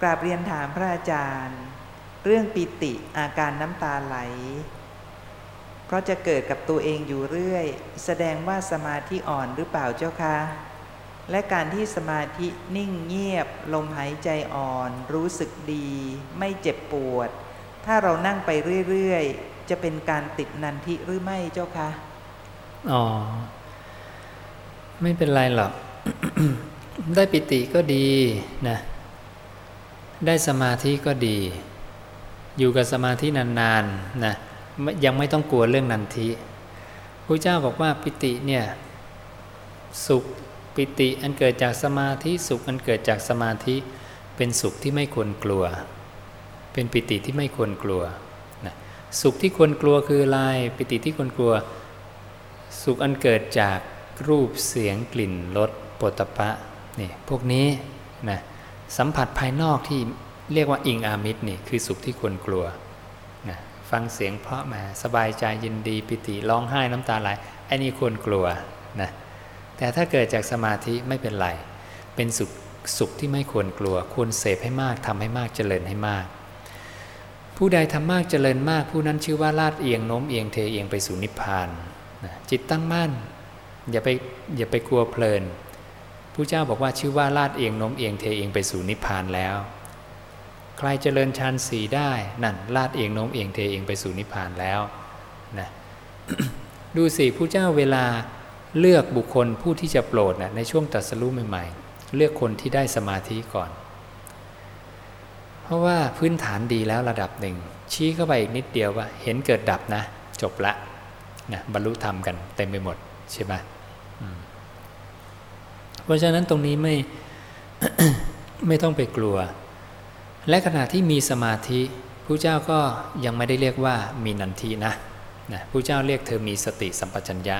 กราบเรียนถามพระอาจารย์ เรื่องปิติอาการน้ำตาไหล เพราะจะเกิดกับตัวเองอยู่เรื่อย แสดงว่าสมาธิอ่อนหรือเปล่าเจ้าคะและการที่สมาธินิ่งเงียบ ลมหายใจอ่อน รู้สึกดี ไม่เจ็บปวด ถ้าเรานั่งไปเรื่อยๆ จะเป็นการติดนันทิหรือไม่เจ้าคะอ๋อ ไม่เป็นไรหรอก ได้ปิติก็ดีนะ ได้สมาธิก็ดี อยู่กับสมาธินานๆนนะยังไม่ต้องกลัวเรื่องนันทิพระเจ้าบอกว่าปิติเนี่ยสุขปิติอันเกิดจากสมาธิสุขอันเกิดจากสมาธิเป็นสุขที่ไม่ควรกลัว เป็นปิติที่ไม่ควรกลัวนะสุขที่ควรกลัวคืออะไรปิติที่ควรกลัว สุขอันเกิดจากรูปเสียงกลิ่นรสปุถะปะนี่พวกนี้นะ สัมผัสภายนอกที่เรียกว่าอิงอามิตรนี่คือสุขที่ควรกลัวนะฟังเสียงเพราะมาสบายใจยินดีปิติร้องไห้น้ำตาไหลไอ้นี่ควรกลัวนะแต่ถ้าเกิดจากสมาธิไม่เป็นไร เป็นสุขสุขที่ไม่ควรกลัว ควรเสพให้มากทำให้มากเจริญให้มาก ผู้ใดทำมากเจริญมาก ผู้นั้นชื่อว่าลาดเอียงโน้มเอียงเทเอียงไปสู่นิพพานนะจิตตั้งมั่นอย่าไปอย่าไปกลัวเพลิน ผู้เจ้าบอกว่าชื่อว่าลาดเอียงโน้มเอียงเทเอียงไปสู่นิพพานแล้ว ใครเจริญฌานสีได้นั่นลาดเอียงโน้มเอียงเทเอียงไปสู่นิพพานแล้วนะดูสิผู้เจ้าเวลาเลือกบุคคลผู้ที่จะโปรดนะในช่วงตรัสรู้ใหม่ๆ เลือกคนที่ได้สมาธิก่อน เพราะว่าพื้นฐานดีแล้วระดับหนึ่ง ชี้เข้าไปอีกนิดเดียวว่า เห็นเกิดดับนะ จบละนะบรรลุธรรมกันเต็มไปหมดใช่ไหม เพราะฉะนั้นตรงนี้ไม่ไม่ต้องไปกลัว และขณะที่มีสมาธิผู้เจ้าก็ยังไม่ได้เรียกว่ามีนันทีนะนะผู้เจ้าเรียกเธอมีสติสัมปชัญญะ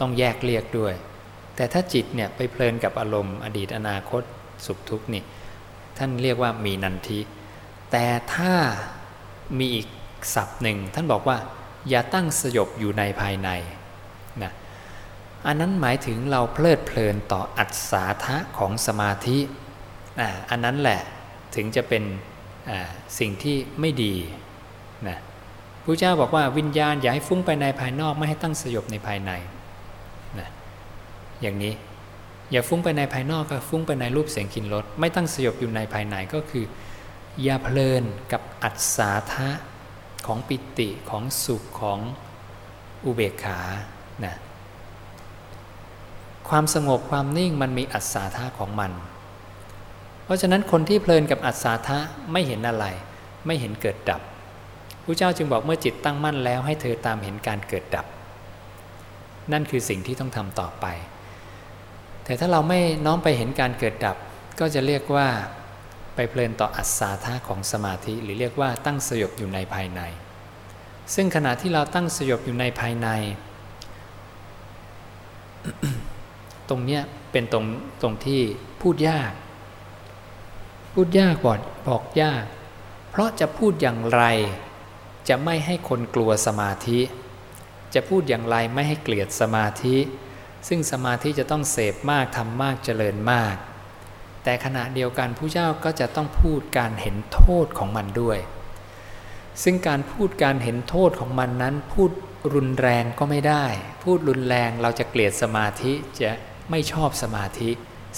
ต้องแยกเรียกด้วย แต่ถ้าจิตเนี่ยไปเพลินกับอารมณ์อดีตอนาคตสุขทุกข์นี่ท่านเรียกว่ามีนันทีแต่ถ้ามีอีกศัพท์หนึ่งท่านบอกว่า อย่าตั้งสยบอยู่ในภายในนะ อันนั้นหมายถึงเราเพลิดเพลินต่ออัศาทะของสมาธิอันนั้นแหละถึงจะเป็นสิ่งที่ไม่ดีนะพระเจ้าบอกว่าวิญญาณอย่าให้ฟุ้งไปในภายนอกไม่ให้ตั้งสยบในภายในนะอย่างนี้อย่าฟุ้งไปในภายนอกก็ฟุ้งไปในรูปเสียงกินรสไม่ตั้งสยบอยู่ในภายในก็คือ อย่าเพลินกับอัศาทะของปิติของสุขของอุเบกขานะ ความสงบความนิ่งมันมีอัศาธาของมัน เพราะฉะนั้นคนที่เพลินกับอัศาธาไม่เห็นอะไร ไม่เห็นเกิดดับพระเจ้าจึงบอกเมื่อจิตตั้งมั่นแล้วให้เธอตามเห็นการเกิดดับ นั่นคือสิ่งที่ต้องทำต่อไป แต่ถ้าเราไม่น้อมไปเห็นการเกิดดับ ก็จะเรียกว่าไปเพลินต่ออัศาธาของสมาธิ หรือเรียกว่าตั้งสยบอยู่ในภายใน ซึ่งขณะที่เราตั้งสยบอยู่ในภายใน ตรงเนี้ยเป็นตรงตรงที่พูดยาก พูดยากบอกบอกยาก เพราะจะพูดอย่างไร จะไม่ให้คนกลัวสมาธิ จะพูดอย่างไรไม่ให้เกลียดสมาธิ ซึ่งสมาธิจะต้องเสพมากทำมากเจริญมาก แต่ขณะเดียวกันผู้เจ้าก็จะต้องพูดการเห็นโทษของมันด้วย ซึ่งการพูดการเห็นโทษของมันนั้นพูดรุนแรงก็ไม่ได้ พูดรุนแรงเราจะเกลียดสมาธิจะ ไม่ชอบสมาธิ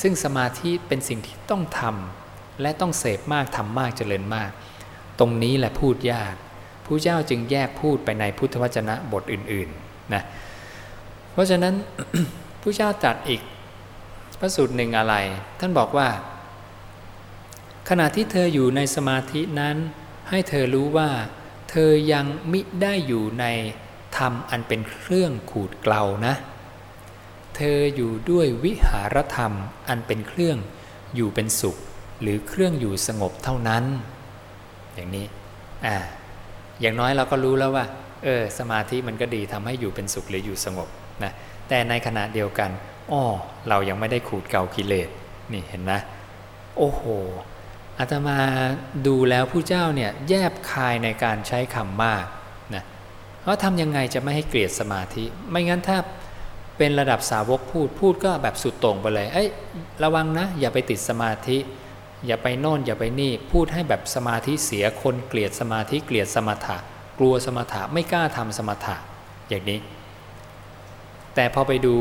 ซึ่งสมาธิเป็นสิ่งที่ต้องทำและต้องเสพมากทำมากเจริญมาก ตรงนี้แหละพูดยากผู้เจ้าจึงแยกพูดไปในพุทธวจนะบทอื่นๆนะเพราะฉะนั้นผู้เจ้าตรัสอีกพระสูตรหนึ่งอะไร ท่านบอกว่า ขณะที่เธออยู่ในสมาธินั้น ให้เธอรู้ว่า เธอยังมิได้อยู่ในธรรมอันเป็นเครื่องขูดเกลานะ เธออยู่ด้วยวิหารธรรมอันเป็นเครื่องอยู่เป็นสุข หรือเครื่องอยู่สงบเท่านั้น อย่างนี้อ่าอย่างน้อยเราก็รู้แล้วว่าเออสมาธิมันก็ดีทำให้อยู่เป็นสุขหรืออยู่สงบนะแต่ในขณะเดียวกันอ้อเรายังไม่ได้ขูดเกากิเลสนี่เห็นนะ โอ้โหอาตมาดูแล้วผู้เจ้าเนี่ยแยบคายในการใช้คำมากนะเพราะทำยังไงจะไม่ให้เกลียดสมาธิ ไม่งั้นถ้า เป็นระดับสาวกพูดพูดก็แบบสุดตรงไปเลย เอ้ยระวังนะ อย่าไปติดสมาธิ อย่าไปโน่นอย่าไปนี่ พูดให้แบบสมาธิเสียคนเกลียดสมาธิเกลียดสมถะ กลัวสมถะไม่กล้าทำสมถะอย่างนี้ แต่พอไปดู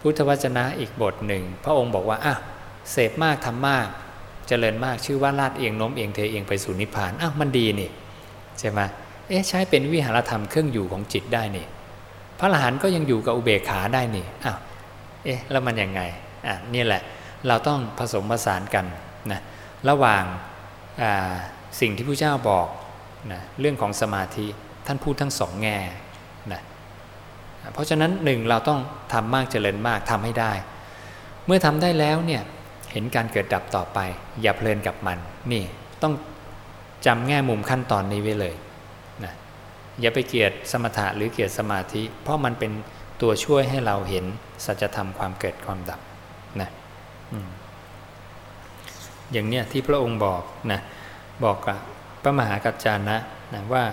พุทธวจนะอีกบทหนึ่ง พระองค์บอกว่าอะเสพมากทำมากเจริญมากชื่อว่าลาดเอียงโน้มเอียงเทเอียงไปสู่นิพพานอ้าวมันดีนี่ใช่ไหมเอ๊ะใช้เป็นวิหารธรรมเครื่องอยู่ของจิตได้นี่ พระอรหันต์ก็ยังอยู่กับอุเบกขาได้นี่อ้าวเอ๊ะแล้วมันยังไงอะนี่แหละเราต้องผสมผสานกันนะระหว่างสิ่งที่พระเจ้าบอกนะเรื่องของสมาธิท่านพูดทั้งสองแง่นะเพราะฉะนั้นหนึ่งเราต้องทำมากเจริญมากทำให้ได้ เมื่อทำได้แล้วเนี่ยเห็นการเกิดดับต่อไป อย่าเพลินกับมันนี่ต้องจำแง่มุมขั้นตอนนี้ไว้เลย อย่าไปเกียดสมถะหรือเกียดสมาธิ เพราะมันเป็นตัวช่วยให้เราเห็นสัจธรรมความเกิดความดับนะอย่างเนี้ยที่พระองค์บอกนะบอกกับพระมหากัจจานะนะว่า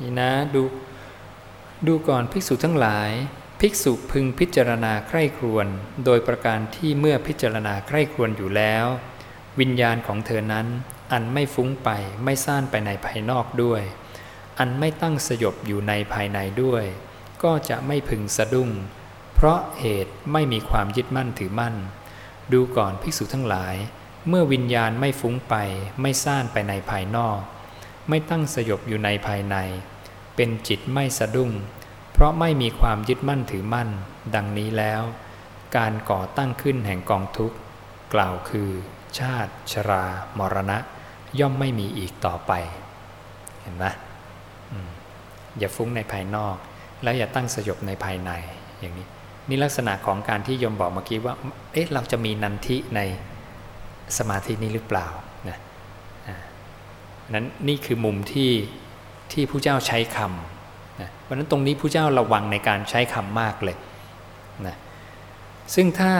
นี่นะดูดูก่อนภิกษุทั้งหลาย ภิกษุพึงพิจารณาใคร่ครวญโดยประการที่เมื่อพิจารณาใคร่ครวญอยู่แล้ว วิญญาณของเธอนั้นอันไม่ฟุ้งไปไม่ซ่านไปในภายนอกด้วย อันไม่ตั้งสยบอยู่ในภายในด้วย ก็จะไม่พึงสะดุ้ง เพราะเหตุไม่มีความยึดมั่นถือมั่น ดูก่อนภิกษุทั้งหลาย เมื่อวิญญาณไม่ฟุ้งไปไม่ซ่านไปในภายนอก ไม่ตั้งสยบอยู่ในภายใน เป็นจิตไม่สะดุ้ง เพราะไม่มีความยึดมั่นถือมั่น ดังนี้แล้ว การก่อตั้งขึ้นแห่งกองทุกข์ กล่าวคือ ชาติ ชรา มรณะ ย่อมไม่มีอีกต่อไป เห็นไหม อย่าฟุ้งในภายนอก แล้วอย่าตั้งสยบในภายในอย่างนี้ นี่ลักษณะของการที่ยมบอกเมื่อกี้ว่า เอ๊ะเราจะมีนันทิในสมาธินี้หรือเปล่านะนั้นนี่คือมุมที่ที่ผู้เจ้าใช้คำนะเพราะนั้นตรงนี้ผู้เจ้าระวังในการใช้คำมากเลยนะซึ่งถ้า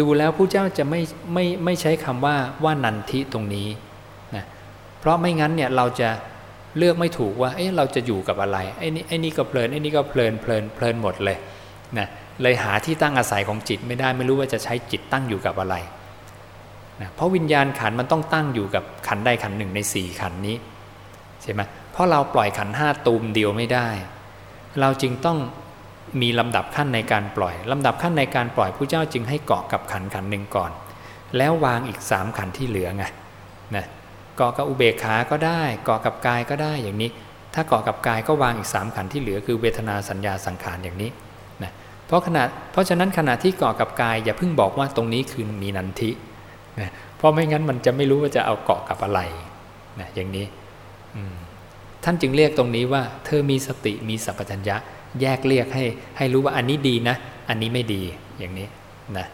ดูแล้วผู้เจ้าจะไม่ไม่ไม่ใช้คำว่าว่านันทิตรงนี้นะเพราะไม่งั้นเนี่ยเราจะ เลือกไม่ถูกว่าเอ๊ะเราจะอยู่กับอะไรไอ้นี่ไอ้นี่ก็เพลินไอ้นี่ก็เพลินเพลินเพลินหมดเลยนะเลยหาที่ตั้งอาศัยของจิตไม่ได้ไม่รู้ว่าจะใช้จิตตั้งอยู่กับอะไรนะเพราะวิญญาณขันมันต้องตั้งอยู่กับขันใดขันหนึ่งในสี่ขันนี้ใช่ไหมเพราะเราปล่อยขันห้าตูมเดียวไม่ได้ เราจึงต้องมีลำดับขั้นในการปล่อยลำดับขั้นในการปล่อยผู้เจ้าจึงให้เกาะกับขันขันหนึ่งก่อน แล้ววางอีกสามขันที่เหลือไงนะ เกาะกับอุเบกขาก็ได้เกาะกับกายก็ได้อย่างนี้ ถ้าเกาะกับกายก็วางอีกสามขันที่เหลือคือเวทนาสัญญาสังขารอย่างนี้นะเพราะขณะเพราะฉะนั้นขณะที่เกาะกับกายอย่าเพิ่งบอกว่าตรงนี้คือมีนันทินะเพราะไม่งั้นมันจะไม่รู้ว่าจะเอาเกาะกับอะไรนะอย่างนี้ท่านจึงเรียกตรงนี้ว่า เธอมีสติมีสัพพัญญะ แยกเรียกให้ให้รู้ว่าอันนี้ดีนะ อันนี้ไม่ดีอย่างนี้นะ